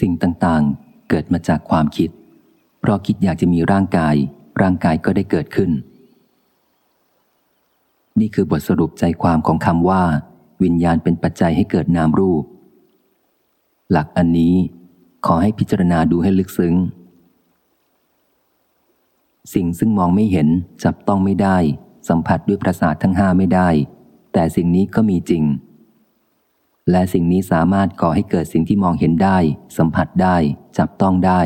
สิ่งต่างๆ เกิดมาจากความคิด เพราะคิดอยากจะมีร่างกาย ร่างกายก็ได้เกิดขึ้น นี่คือบทสรุปใจความของคำว่า วิญญาณเป็นปัจจัยให้เกิดนามรูป หลักอันนี้ขอให้พิจารณาดูให้ลึกซึ้ง สิ่งซึ่งมองไม่เห็นจับต้องไม่ได้ สัมผัสด้วยประสาททั้งห้าไม่ได้ แต่สิ่งนี้ก็มีจริง และสิ่งนี้สามารถก่อให้เกิดสิ่งที่มองเห็นได้ สัมผัสได้ จับต้องได้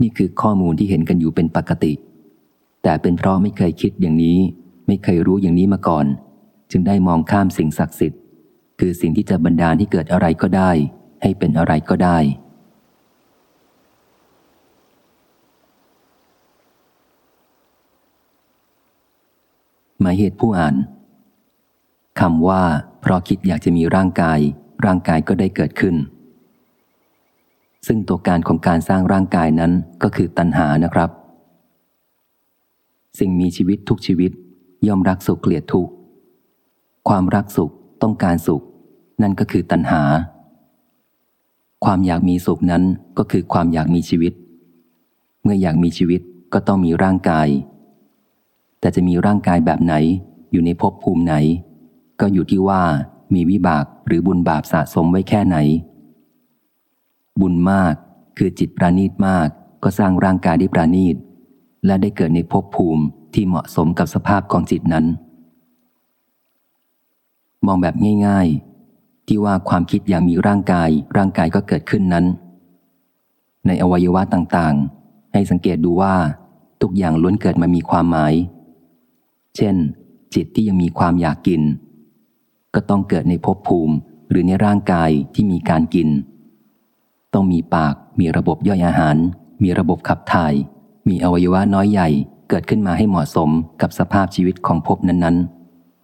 นี่คือข้อมูลที่เห็นกันอยู่เป็นปกติ แต่เป็นเพราะไม่เคยคิดอย่างนี้ ไม่เคยรู้อย่างนี้มาก่อน จึงได้มองข้ามสิ่งศักดิ์สิทธิ์ คือสิ่งที่จะบรรดาที่เกิดอะไรก็ได้ ให้เป็นอะไรก็ได้หมายเหตุผู้อ่าน คำว่า เพราะคิดอยากจะมีร่างกาย ร่างกายก็ได้เกิดขึ้น ซึ่งตัวการของการสร้างร่างกายนั้นก็คือตัณหานะครับ สิ่งมีชีวิตทุกชีวิต ย่อมรักสุขเกลียดทุกข์ความรักสุขต้องการสุข นั่นก็คือตัณหา ความอยากมีสุขนั้นก็คือความอยากมีชีวิต เมื่ออยากมีชีวิตก็ต้องมีร่างกาย แต่จะมีร่างกายแบบไหนอยู่ในภพภูมิไหน ก็อยู่ที่ว่ามีวิบากหรือบุญบาปสะสมไว้แค่ไหน บุญมากคือจิตปราณีตมากก็สร้างร่างกายได้ปราณีต และได้เกิดในภพภูมิที่เหมาะสมกับสภาพของจิตนั้น มองแบบง่ายที่ว่าความคิดอย่างมีร่างกาย ร่างกายก็เกิดขึ้นนั้น ในอวัยวะต่างๆ ให้สังเกตดูว่า ทุกอย่างล้วนเกิดมามีความหมาย เช่น จิตที่ยังมีความอยากกิน ก็ต้องเกิดในภพภูมิหรือในร่างกายที่มีการกิน ต้องมีปาก มีระบบย่อยอาหาร มีระบบขับถ่าย มีอวัยวะน้อยใหญ่เกิดขึ้นมาให้เหมาะสมกับสภาพชีวิตของภพนั้น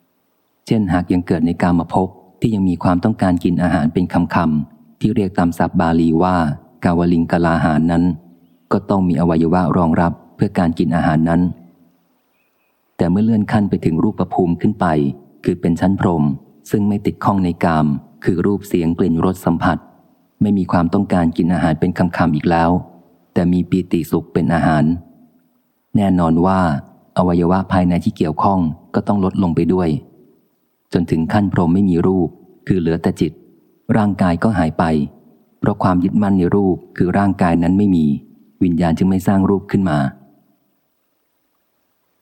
ๆ เช่นหากยังเกิดในกามภพที่ยังมีความต้องการกินอาหารเป็นคำคำที่เรียกตามศัพท์บาลีว่า กาวลิงกลาหารนั้น ก็ต้องมีอวัยวะรองรับเพื่อการกินอาหารนั้น แต่เมื่อเลื่อนขั้นไปถึงรูปภูมิขึ้นไป คือเป็นชั้นพรม ซึ่งไม่ติดข้องในกาม คือรูปเสียงกลิ่นรสสัมผัส ไม่มีความต้องการกินอาหารเป็นคำคำอีกแล้ว แต่มีปีติสุขเป็นอาหาร แน่นอนว่า อวัยวะภายในที่เกี่ยวข้องก็ต้องลดลงไปด้วย จนถึงขั้นพรหมไม่มีรูป คือเหลือแต่จิต ร่างกายก็หายไป เพราะความยึดมั่นในรูปคือร่างกายนั้นไม่มี วิญญาณจึงไม่สร้างรูปขึ้นมา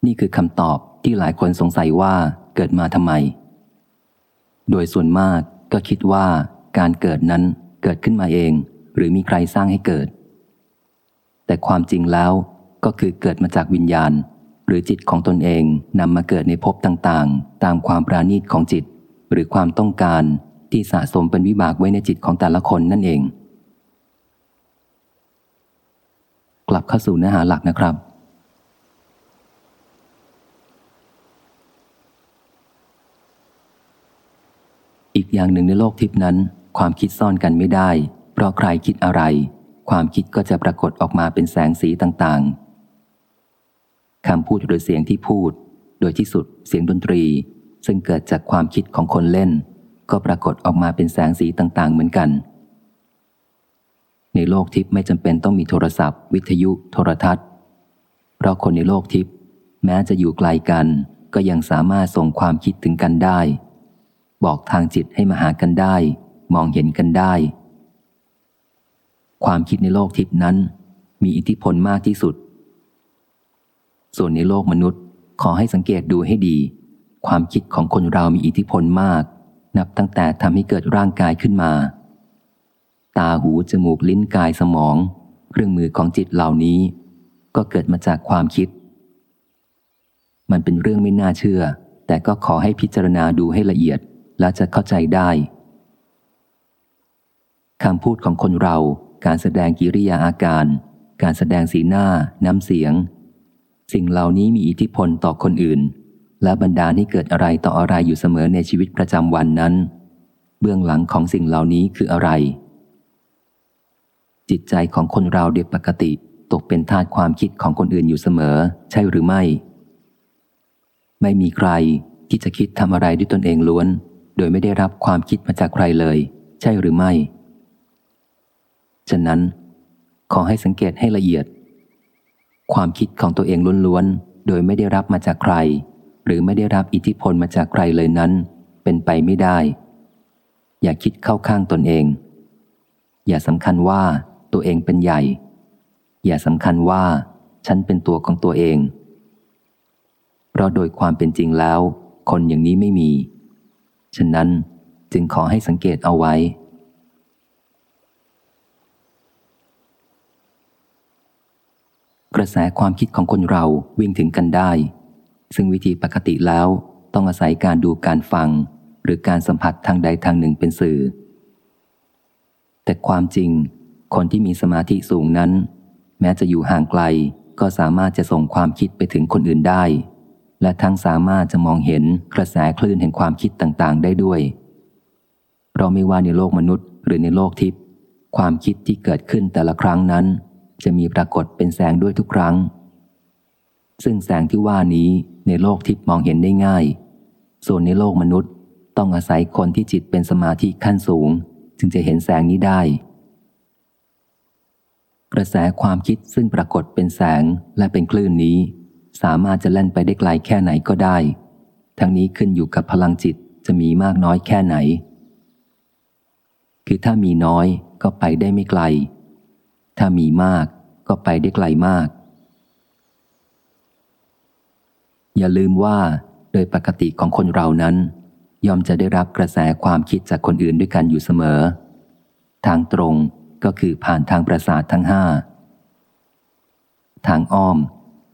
นี่คือคำตอบที่หลายคนสงสัยว่าเกิดมาทำไม โดยส่วนมากก็คิดว่าการเกิดนั้นเกิดขึ้นมาเอง หรือมีใครสร้างให้เกิด แต่ความจริงแล้วก็คือเกิดมาจากวิญญาณ หรือจิตของตนเองนำมาเกิดในภพต่างๆ ตามความปราณีตของจิต หรือความต้องการที่สะสมเป็นวิบากไว้ในจิตของแต่ละคนนั่นเอง กลับเข้าสู่เนื้อหาหลักนะครับ อีกอย่างหนึ่งในโลกทิพนั้น ความคิดซ่อนกันไม่ได้ เพราะใครคิดอะไร ความคิดก็จะปรากฏออกมาเป็นแสงสีต่างๆคำพูดหรือเสียงที่พูด โดยที่สุดเสียงดนตรี ซึ่งเกิดจากความคิดของคนเล่น ก็ปรากฏออกมาเป็นแสงสีต่างๆ เหมือนกัน ในโลกทิพย์ไม่จำเป็นต้องมีโทรศัพท์ วิทยุ โทรทัศน์ เพราะคนในโลกทิพย์แม้จะอยู่ไกลกัน ก็ยังสามารถส่งความคิดถึงกันได้ บอกทางจิตให้มาหากันได้ มองเห็นกันได้ ความคิดในโลกทิพนั้น มีอิทธิพลมากที่สุด ส่วนในโลกมนุษย์ขอให้สังเกตดูให้ดี ความคิดของคนเรามีอิทธิพลมาก นับตั้งแต่ทำให้เกิดร่างกายขึ้นมา ตาหูจมูกลิ้นกายสมอง เครื่องมือของจิตเหล่านี้ ก็เกิดมาจากความคิด มันเป็นเรื่องไม่น่าเชื่อ แต่ก็ขอให้พิจารณาดูให้ละเอียด แล้วจะเข้าใจได้คำพูดของคนเรา การแสดงกิริยาอาการ การแสดงสีหน้า น้ำเสียง สิ่งเหล่านี้มีอิทธิพลต่อคนอื่น และบรรดาที่เกิดอะไรต่ออะไรอยู่เสมอในชีวิตประจำวันนั้น เบื้องหลังของสิ่งเหล่านี้คืออะไร จิตใจของคนเราโดยปกติตกเป็นทาสความคิดของคนอื่นอยู่เสมอ ใช่หรือไม่ ไม่มีใครที่จะคิดทำอะไรด้วยตนเองล้วน โดยไม่ได้รับความคิดมาจากใครเลย ใช่หรือไม่ ฉะนั้น ขอให้สังเกตให้ละเอียด ความคิดของตัวเองล้วนๆ โดยไม่ได้รับมาจากใคร หรือไม่ได้รับอิทธิพลมาจากใครเลยนั้น เป็นไปไม่ได้ อย่าคิดเข้าข้างตนเอง อย่าสำคัญว่าตัวเองเป็นใหญ่ อย่าสำคัญว่าฉันเป็นตัวของตัวเอง เพราะโดยความเป็นจริงแล้ว คนอย่างนี้ไม่มี ฉะนั้นจึงขอให้สังเกตเอาไว้ กระแสความคิดของคนเราวิ่งถึงกันได้ ซึ่งวิธีปกติแล้วต้องอาศัยการดูการฟัง หรือการสัมผัสทางใดทางหนึ่งเป็นสื่อ แต่ความจริง คนที่มีสมาธิสูงนั้น แม้จะอยู่ห่างไกลก็สามารถจะส่งความคิดไปถึงคนอื่นได้ และทั้งสามารถจะมองเห็นกระแสคลื่นแห่งความคิดต่างๆ ได้ด้วย เราไม่ว่าในโลกมนุษย์หรือในโลกทิพย์ความคิดที่เกิดขึ้นแต่ละครั้งนั้น จะมีปรากฏเป็นแสงด้วยทุกครั้ง ซึ่งแสงที่ว่านี้ในโลกทิพย์มองเห็นได้ง่าย ส่วนในโลกมนุษย์ต้องอาศัยคนที่จิตเป็นสมาธิขั้นสูง จึงจะเห็นแสงนี้ได้ กระแสความคิดซึ่งปรากฏเป็นแสงและเป็นคลื่นนี้ สามารถจะเล่นไปได้ไกลแค่ไหนก็ได้ ทั้งนี้ขึ้นอยู่กับพลังจิตจะมีมากน้อยแค่ไหน คือถ้ามีน้อยก็ไปได้ไม่ไกล ถ้ามีมากก็ไปได้ไกลมาก อย่าลืมว่าโดยปกติของคนเรานั้นยอมจะได้รับกระแสความคิดจากคนอื่นด้วยกันอยู่เสมอ ทางตรงก็คือผ่านทางประสาททั้งห้า ทางอ้อม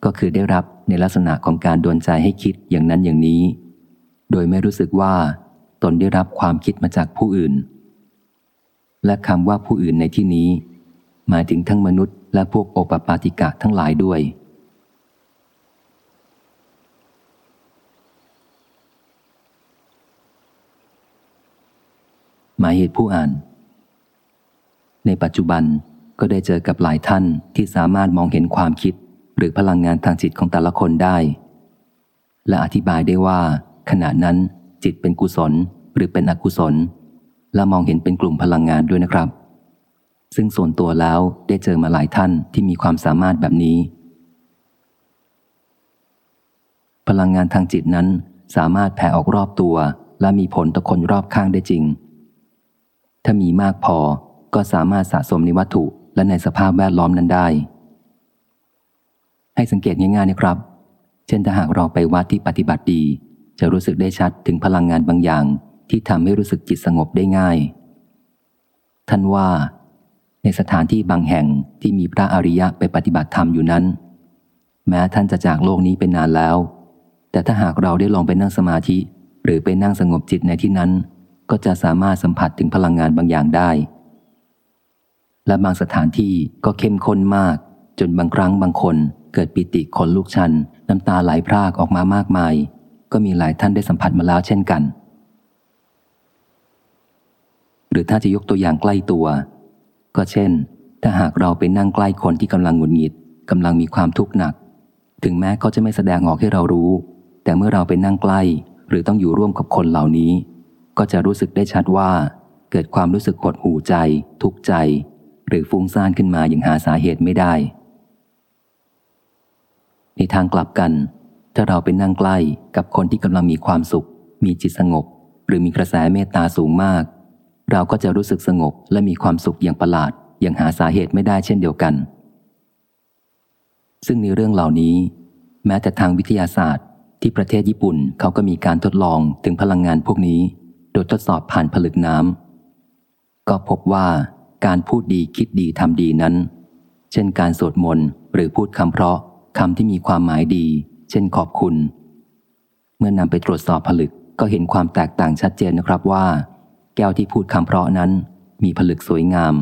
ก็คือได้รับในลักษณะของการดวนใจให้คิดอย่างนั้นอย่างนี้ โดยไม่รู้สึกว่า ตนได้รับความคิดมาจากผู้อื่น และคำว่าผู้อื่นในที่นี้ หมายถึงทั้งมนุษย์และพวกโอปปาติกะทั้งหลายด้วย หมายเหตุผู้อ่าน ในปัจจุบันก็ได้เจอกับหลายท่านที่สามารถมองเห็นความคิด หรือพลังงานทางจิตของแต่ละคนได้ และอธิบายได้ว่าขณะนั้นจิตเป็นกุศลหรือเป็นอกุศล และมองเห็นเป็นกลุ่มพลังงานด้วยนะครับ ซึ่งส่วนตัวแล้วได้เจอมาหลายท่านที่มีความสามารถแบบนี้ พลังงานทางจิตนั้นสามารถแผ่ออกรอบตัว และมีผลต่อคนรอบข้างได้จริง ถ้ามีมากพอก็สามารถสะสมในวัตถุและในสภาพแวดล้อมนั้นได้ ให้สังเกตง่ายๆนะครับ เช่นถ้าหากเราไปวัดที่ปฏิบัติดี จะรู้สึกได้ชัดถึงพลังงานบางอย่าง ที่ทำให้รู้สึกจิตสงบได้ง่าย ท่านว่า ในสถานที่บางแห่งที่มีพระอริยะไปปฏิบัติธรรมอยู่นั้น แม้ท่านจะจากโลกนี้เป็นนานแล้ว แต่ถ้าหากเราได้ลองไปนั่งสมาธิ หรือไปนั่งสงบจิตในที่นั้น ก็จะสามารถสัมผัสถึงพลังงานบางอย่างได้ และบางสถานที่ก็เข้มข้นมากจนบางครั้งบางคน เกิดปิติขนลุกชัน น้ำตาไหลพรากออกมามากมาย ก็มีหลายท่านได้สัมผัสมาแล้วเช่นกัน หรือถ้าจะยกตัวอย่างใกล้ตัว ก็เช่น ถ้าหากเราไปนั่งใกล้คนที่กำลังหงุดหงิดกำลังมีความทุกข์หนัก ถึงแม้เขาจะไม่แสดงออกให้เรารู้ แต่เมื่อเราไปนั่งใกล้ หรือต้องอยู่ร่วมกับคนเหล่านี้ ก็จะรู้สึกได้ชัดว่า เกิดความรู้สึกหดหูใจ ทุกข์ใจ หรือฟุ้งซ่านขึ้นมาอย่างหาสาเหตุไม่ได้ ในทางกลับกัน ถ้าเราไปนั่งใกล้กับคนที่กำลังมีความสุข มีจิตสงบ หรือมีกระแสเมตตาสูงมาก เราก็จะรู้สึกสงบและมีความสุขอย่างประหลาดอย่างหาสาเหตุไม่ได้เช่นเดียวกัน ซึ่งในเรื่องเหล่านี้ แม้แต่ทางวิทยาศาสตร์ ที่ประเทศญี่ปุ่นเขาก็มีการทดลองถึงพลังงานพวกนี้ โดยทดสอบผ่านผลึกน้ำก็พบว่าการพูดดีคิดดีทำดีนั้น เช่นการสวดมนต์หรือพูดคำเพราะ คำที่มีความหมายดี เช่นขอบคุณ เมื่อนำไปตรวจสอบผลึกก็เห็นความแตกต่างชัดเจนนะครับว่า แก้วที่พูดคำเพราะนั้น มีผลึกสวยงาม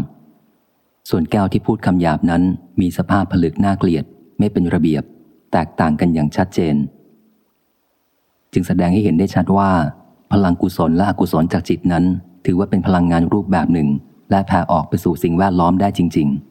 ส่วนแก้วที่พูดคำหยาบนั้น มีสภาพผลึกน่าเกลียด ไม่เป็นระเบียบ แตกต่างกันอย่างชัดเจน จึงแสดงให้เห็นได้ชัดว่า พลังกุศลและอกุศลจากจิตนั้น ถือว่าเป็นพลังงานรูปแบบหนึ่ง และแผ่ออกไปสู่สิ่งแวดล้อมได้จริง ๆ